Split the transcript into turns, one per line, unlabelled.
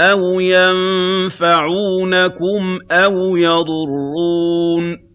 أَوْ يَنفَعُونَكُمْ أَوْ يَضُرُّونَ